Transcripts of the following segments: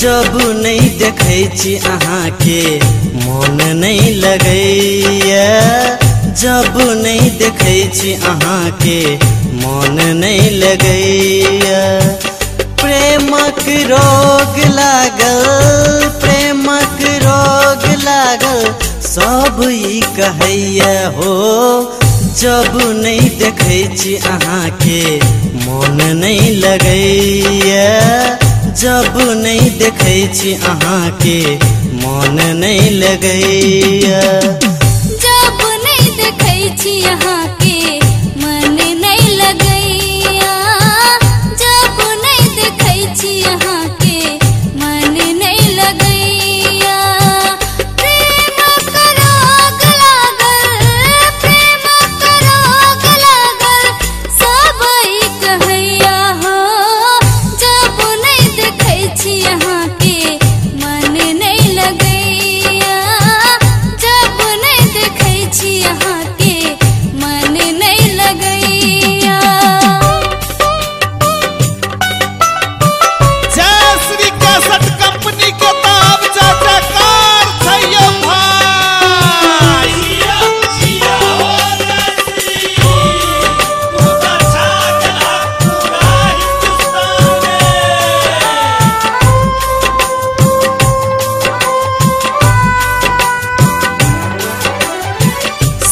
जब नहीं देखै छी अहाँके, मन नहीं लगैया जब नहीं देखे छी अहाँके, मन नहीं लगैया प्रेमक रोग लागल, प्रेमक रोग लागल, सब ई कहैया हो। जब नहीं देखे छी अहाँके, मन नहीं लगैया जब नहीं देखे छी अहाँके मन नहीं लगैया। जब नहीं देखे छी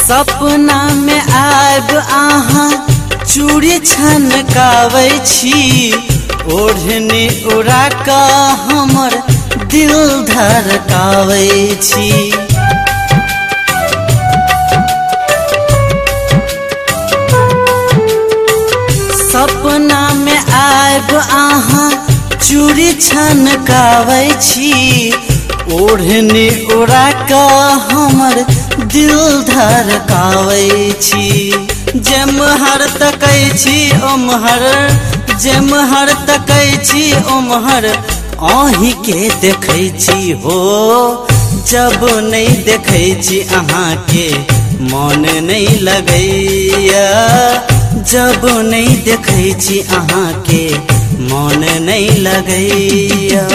सपना में आब अहाँ चूड़ी छनकाबै छी। ओढ़ने उड़ा कऽ हमर दिल धड़काबै छी। सपना में आब अहाँ चूड़ी छनकाबै छी। ओढ़ने उड़ा कऽ हमर दिल धड़काबै छी। जेमहर तकै छी ओमहर जेमहर तकै छी ओमहर अहीं के देखै छी हो। जब नहीं देखै छी अहाँके मन नहीं लगैया। जब नहीं देखै छी अहाँके मन नहीं लगैया।